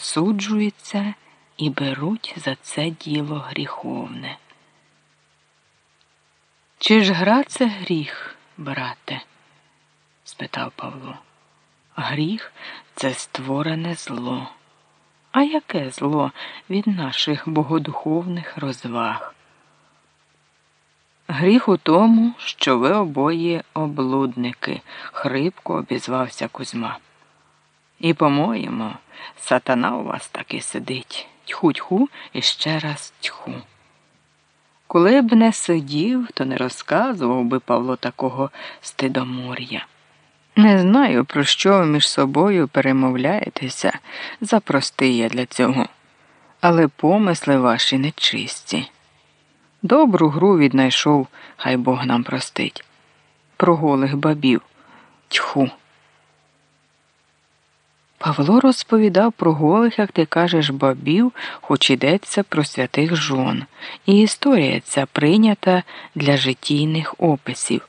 осуджуються і беруть за це діло гріховне. Чи ж гра це гріх, брате? спитав Павло. Гріх це створене зло. А яке зло від наших богодуховних розваг? Гріх у тому, що ви обоє облудники, хрипко обізвався Кузьма. І, по-моєму, сатана у вас таки сидить. Тьху-тьху і ще раз тьху. Коли б не сидів, то не розказував би Павло такого стидомор'я. Не знаю, про що ви між собою перемовляєтеся, запростий я для цього, але помисли ваші нечисті. Добру гру віднайшов, хай Бог нам простить. Про голих бабів. Тьху. Павло розповідав про голих, як ти кажеш, бабів, хоч йдеться про святих жон, і історія ця прийнята для житійних описів.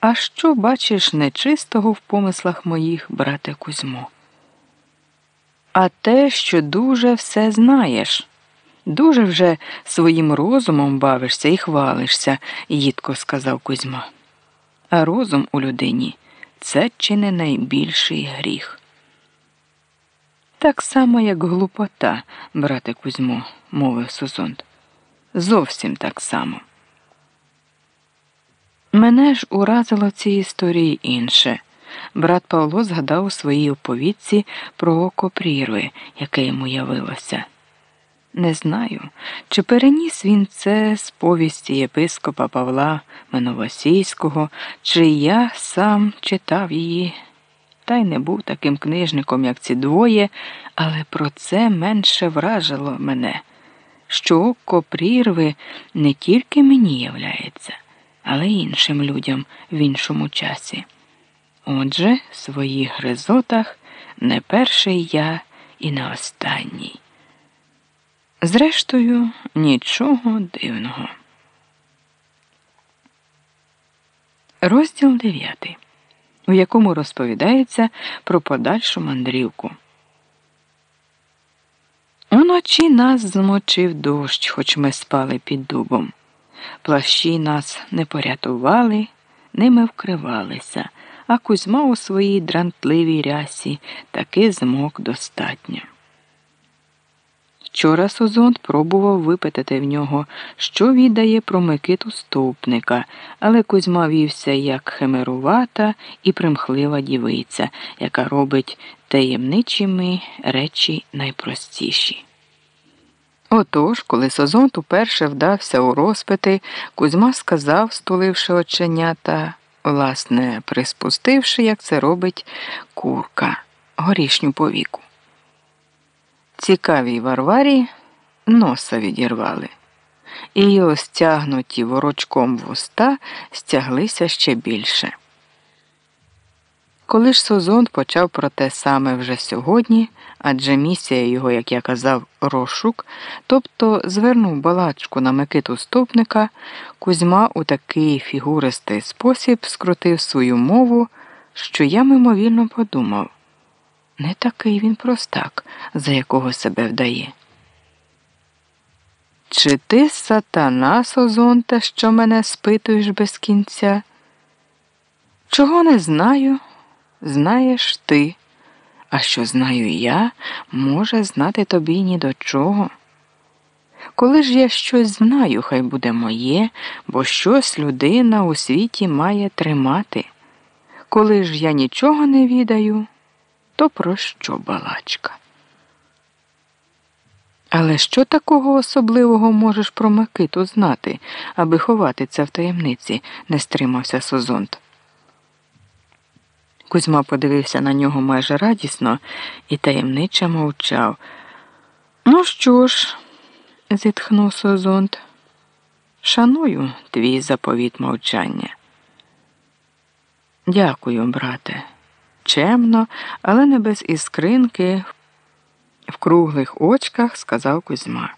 А що бачиш нечистого в помислах моїх, брате Кузьмо? А те, що дуже все знаєш, дуже вже своїм розумом бавишся і хвалишся, їдко сказав Кузьма. А розум у людині це чи не найбільший гріх. Так само, як глупота, брате Кузьмо, мовив Сузонт. Зовсім так само. Мене ж уразило в цій історії інше. Брат Павло згадав у своїй оповідці про око прірви, яке йому явилося. Не знаю, чи переніс він це з повісті єпископа Павла Меновосійського, чи я сам читав її й не був таким книжником, як ці двоє, але про це менше вражило мене, що око прірви не тільки мені являється, але й іншим людям в іншому часі. Отже, в своїх гризотах не перший я і не останній. Зрештою, нічого дивного. Розділ дев'ятий у якому розповідається про подальшу мандрівку. Уночі нас змочив дощ, хоч ми спали під дубом. Плащі нас не порятували, ними вкривалися, а Кузьма у своїй дрантливій рясі таки змок достатньо. Вчора Созонт пробував випитати в нього, що віддає про Микиту стовпника, але Кузьма вівся як химерувата і примхлива дівиця, яка робить таємничими речі найпростіші. Отож, коли Созонт уперше вдався у розпити, Кузьма сказав, стуливши оченята, власне, приспустивши, як це робить курка, горішню повіку. Цікавій Варварі носа відірвали, і його стягнуті ворочком вуста стяглися ще більше. Коли ж Созон почав про те саме вже сьогодні, адже місія його, як я казав, розшук, тобто звернув балачку на Микиту стопника, Кузьма у такий фігуристий спосіб скрутив свою мову, що я мимовільно подумав. Не такий він простак, за якого себе вдає. Чи ти сатана, Созонте, що мене спитуєш без кінця? Чого не знаю, знаєш ти, а що знаю я, може знати тобі ні до чого. Коли ж я щось знаю, хай буде моє, бо щось людина у світі має тримати. Коли ж я нічого не відаю, то про що балачка? Але що такого особливого можеш про Микиту знати, аби ховати це в таємниці, не стримався Созонт. Кузьма подивився на нього майже радісно і таємниче мовчав. Ну що ж, зітхнув Созонт, шаную твій заповіт мовчання. Дякую, брате чемно, але не без іскринки в круглих очках сказав Кузьма.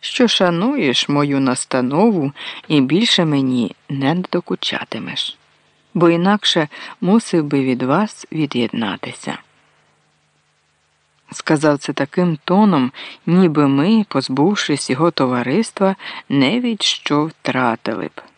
Що шануєш мою настанову і більше мені не докучатимеш, бо інакше мусив би від вас від'єднатися. сказав це таким тоном, ніби ми, позбувшись його товариства, не від що втратили б.